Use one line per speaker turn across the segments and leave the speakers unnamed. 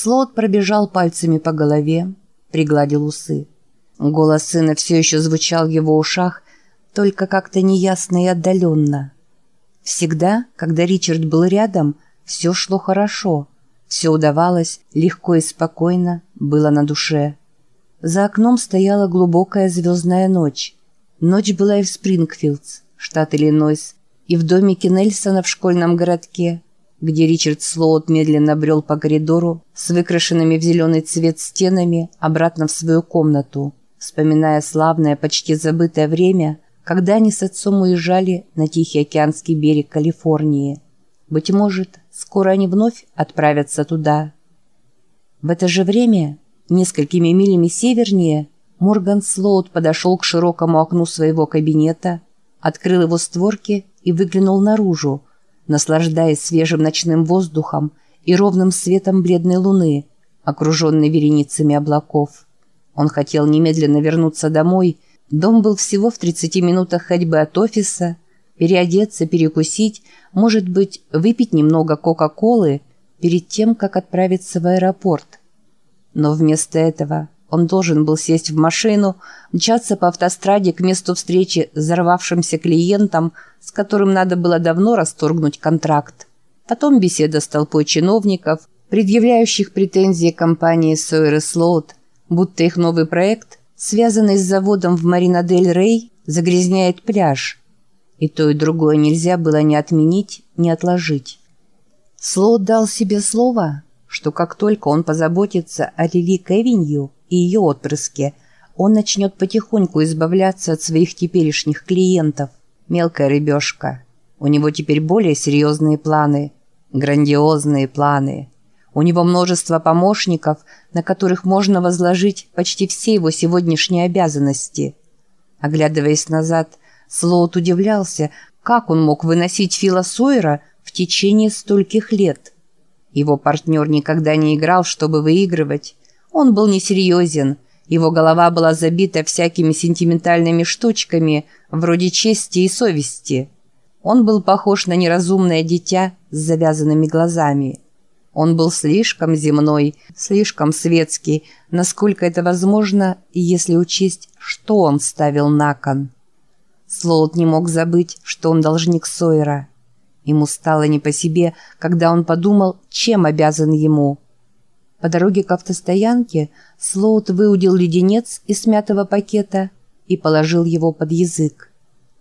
Слот пробежал пальцами по голове, пригладил усы. Голос сына все еще звучал в его ушах, только как-то неясно и отдаленно. Всегда, когда Ричард был рядом, все шло хорошо, все удавалось легко и спокойно, было на душе. За окном стояла глубокая звездная ночь. Ночь была и в Спрингфилдс, штат Иллинойс, и в домике Нельсона в школьном городке, где Ричард Слоут медленно брел по коридору с выкрашенными в зеленый цвет стенами обратно в свою комнату, вспоминая славное, почти забытое время, когда они с отцом уезжали на Тихий океанский берег Калифорнии. Быть может, скоро они вновь отправятся туда. В это же время, несколькими милями севернее, Морган Слоут подошел к широкому окну своего кабинета, открыл его створки и выглянул наружу, наслаждаясь свежим ночным воздухом и ровным светом бледной луны, окруженной вереницами облаков. Он хотел немедленно вернуться домой, дом был всего в 30 минутах ходьбы от офиса, переодеться, перекусить, может быть, выпить немного Кока-Колы перед тем, как отправиться в аэропорт. Но вместо этого он должен был сесть в машину, мчаться по автостраде к месту встречи с взорвавшимся клиентом, с которым надо было давно расторгнуть контракт. Потом беседа с толпой чиновников, предъявляющих претензии компании Сойер Слоут, будто их новый проект, связанный с заводом в Маринадель-Рей, загрязняет пляж. И то, и другое нельзя было ни отменить, ни отложить. Слоут дал себе слово, что как только он позаботится о Лили Кевинью, и ее отпрыске, он начнет потихоньку избавляться от своих теперешних клиентов. Мелкая рыбешка. У него теперь более серьезные планы. Грандиозные планы. У него множество помощников, на которых можно возложить почти все его сегодняшние обязанности. Оглядываясь назад, Слоут удивлялся, как он мог выносить Фила Сойера в течение стольких лет. Его партнер никогда не играл, чтобы выигрывать, он был несерьезен, его голова была забита всякими сентиментальными штучками, вроде чести и совести. Он был похож на неразумное дитя с завязанными глазами. Он был слишком земной, слишком светский, насколько это возможно, если учесть, что он ставил на кон. Слоут не мог забыть, что он должник Сойера. Ему стало не по себе, когда он подумал, чем обязан ему – по дороге к автостоянке Слоут выудил леденец из смятого пакета и положил его под язык.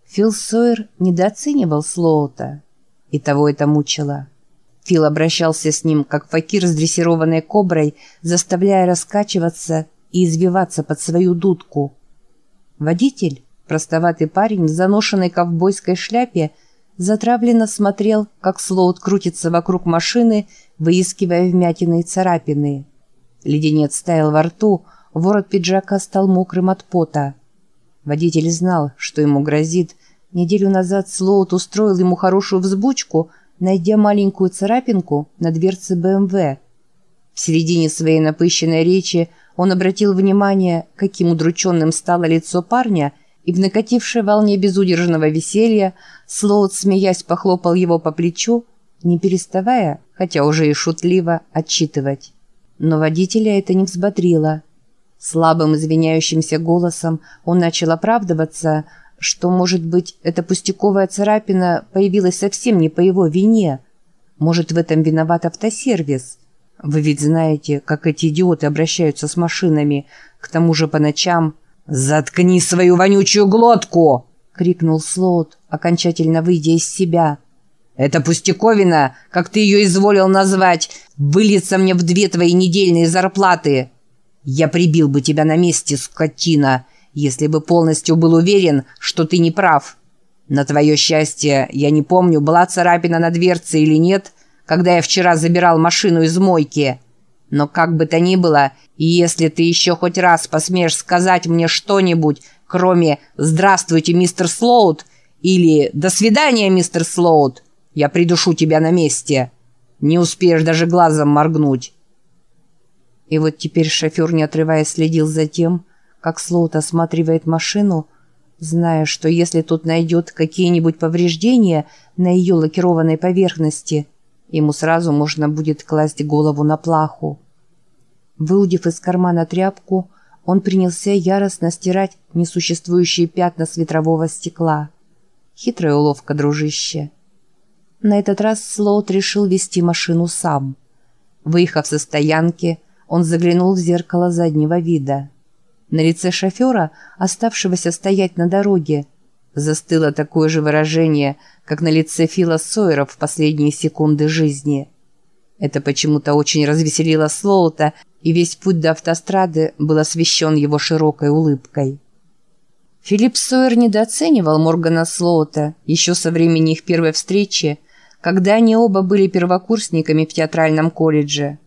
Фил Сойер недооценивал Слоута, и того это мучило. Фил обращался с ним, как факир с дрессированной коброй, заставляя раскачиваться и извиваться под свою дудку. Водитель, простоватый парень в заношенной ковбойской шляпе, затравленно смотрел, как Слоут крутится вокруг машины, выискивая вмятины и царапины. Леденец стоял во рту, ворот пиджака стал мокрым от пота. Водитель знал, что ему грозит. Неделю назад Слоут устроил ему хорошую взбучку, найдя маленькую царапинку на дверце БМВ. В середине своей напыщенной речи он обратил внимание, каким удрученным стало лицо парня – и в накатившей волне безудержного веселья Слоут, смеясь, похлопал его по плечу, не переставая, хотя уже и шутливо, отчитывать. Но водителя это не взбодрило. Слабым извиняющимся голосом он начал оправдываться, что, может быть, эта пустяковая царапина появилась совсем не по его вине. Может, в этом виноват автосервис. Вы ведь знаете, как эти идиоты обращаются с машинами, к тому же по ночам – «Заткни свою вонючую глотку!» — крикнул Слоут, окончательно выйдя из себя. «Это пустяковина, как ты ее изволил назвать, выльется мне в две твои недельные зарплаты. Я прибил бы тебя на месте, скотина, если бы полностью был уверен, что ты не прав. На твое счастье, я не помню, была царапина на дверце или нет, когда я вчера забирал машину из мойки». Но как бы то ни было, если ты еще хоть раз посмеешь сказать мне что-нибудь, кроме «Здравствуйте, мистер Слоут» или «До свидания, мистер Слоут», я придушу тебя на месте. Не успеешь даже глазом моргнуть. И вот теперь шофер, не отрываясь, следил за тем, как Слоут осматривает машину, зная, что если тут найдет какие-нибудь повреждения на ее лакированной поверхности – Ему сразу можно будет класть голову на плаху. Выудив из кармана тряпку, он принялся яростно стирать несуществующие пятна с ветрового стекла. Хитрая уловка, дружище. На этот раз Слоут решил вести машину сам. Выехав со стоянки, он заглянул в зеркало заднего вида. На лице шофера, оставшегося стоять на дороге, застыло такое же выражение, как на лице Фила Сойера в последние секунды жизни. Это почему-то очень развеселило Слоута, и весь путь до автострады был освещен его широкой улыбкой. Филипп Сойер недооценивал Моргана Слоута еще со времени их первой встречи, когда они оба были первокурсниками в театральном колледже.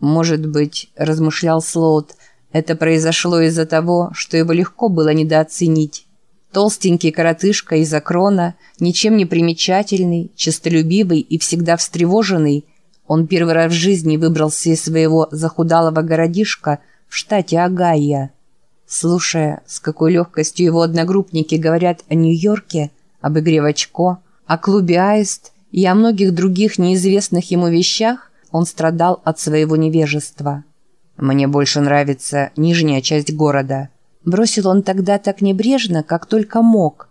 «Может быть, — размышлял Слоут, — это произошло из-за того, что его легко было недооценить. Толстенький коротышка из Акрона, ничем не примечательный, честолюбивый и всегда встревоженный, он первый раз в жизни выбрался из своего захудалого городишка в штате Огайо. Слушая, с какой легкостью его одногруппники говорят о Нью-Йорке, об игре в очко, о клубе «Аист» и о многих других неизвестных ему вещах, он страдал от своего невежества. «Мне больше нравится нижняя часть города», Бросил он тогда так небрежно, как только мог.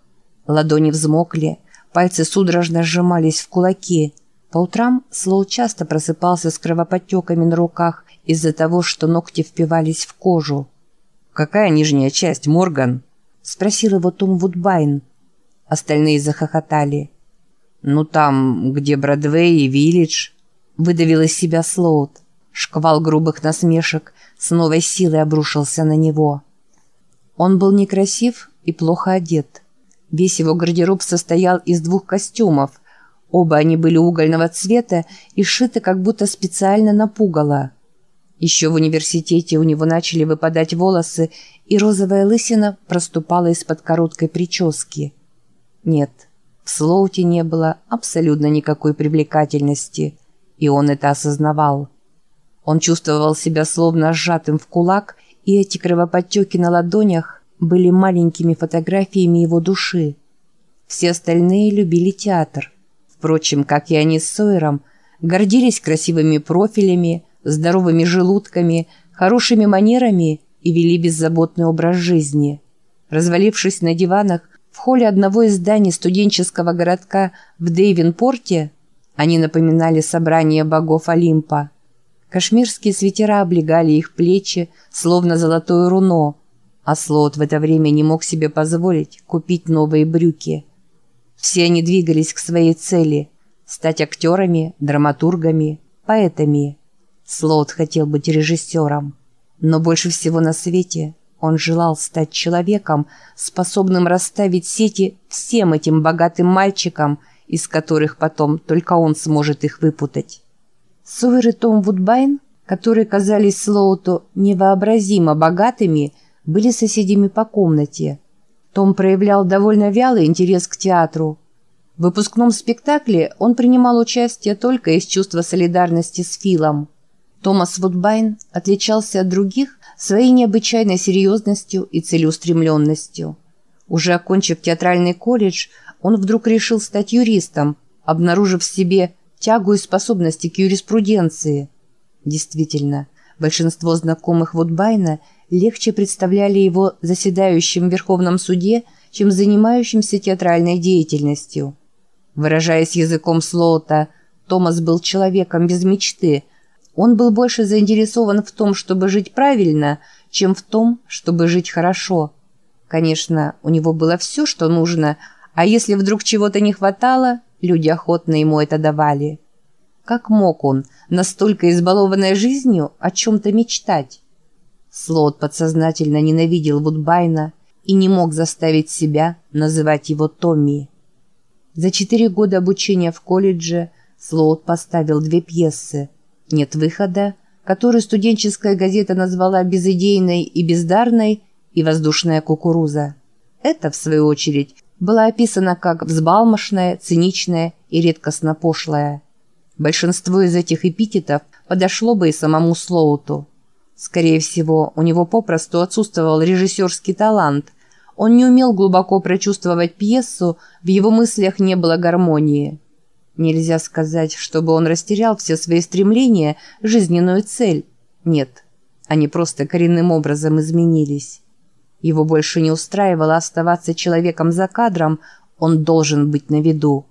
Ладони взмокли, пальцы судорожно сжимались в кулаки. По утрам Слоу часто просыпался с кровоподтеками на руках из-за того, что ногти впивались в кожу. «Какая нижняя часть, Морган?» — спросил его Том Вудбайн. Остальные захохотали. «Ну там, где Бродвей и Виллидж», — выдавил из себя Слоут. Шквал грубых насмешек с новой силой обрушился на него. Он был некрасив и плохо одет. Весь его гардероб состоял из двух костюмов. Оба они были угольного цвета и сшиты как будто специально на пугало. Еще в университете у него начали выпадать волосы, и розовая лысина проступала из-под короткой прически. Нет, в Слоуте не было абсолютно никакой привлекательности, и он это осознавал. Он чувствовал себя словно сжатым в кулак и эти кровоподтеки на ладонях были маленькими фотографиями его души. Все остальные любили театр. Впрочем, как и они с Сойером, гордились красивыми профилями, здоровыми желудками, хорошими манерами и вели беззаботный образ жизни. Развалившись на диванах в холле одного из зданий студенческого городка в Дейвенпорте, они напоминали собрание богов Олимпа. Кашмирские свитера облегали их плечи, словно золотое руно, а Слот в это время не мог себе позволить купить новые брюки. Все они двигались к своей цели – стать актерами, драматургами, поэтами. Слот хотел быть режиссером, но больше всего на свете он желал стать человеком, способным расставить сети всем этим богатым мальчикам, из которых потом только он сможет их выпутать. И Том Вудбайн, которые казались Слоуту невообразимо богатыми, были соседями по комнате. Том проявлял довольно вялый интерес к театру. В выпускном спектакле он принимал участие только из чувства солидарности с Филом. Томас Вудбайн отличался от других своей необычайной серьезностью и целеустремленностью. Уже окончив театральный колледж, он вдруг решил стать юристом, обнаружив в себе тягу и способности к юриспруденции. Действительно, большинство знакомых Вудбайна легче представляли его заседающим в Верховном суде, чем занимающимся театральной деятельностью. Выражаясь языком Слоута, Томас был человеком без мечты. Он был больше заинтересован в том, чтобы жить правильно, чем в том, чтобы жить хорошо. Конечно, у него было все, что нужно, а если вдруг чего-то не хватало, Люди охотно ему это давали. Как мог он, настолько избалованной жизнью, о чем-то мечтать? Слот подсознательно ненавидел Вудбайна и не мог заставить себя называть его Томми. За четыре года обучения в колледже Слоут поставил две пьесы «Нет выхода», которую студенческая газета назвала безыдейной и бездарной, и «Воздушная кукуруза». Это, в свою очередь, была описана как взбалмошная, циничная и редкостно пошлая. Большинство из этих эпитетов подошло бы и самому Слоуту. Скорее всего, у него попросту отсутствовал режиссерский талант. Он не умел глубоко прочувствовать пьесу, в его мыслях не было гармонии. Нельзя сказать, чтобы он растерял все свои стремления, жизненную цель. Нет. Они просто коренным образом изменились. Его больше не устраивало оставаться человеком за кадром, он должен быть на виду.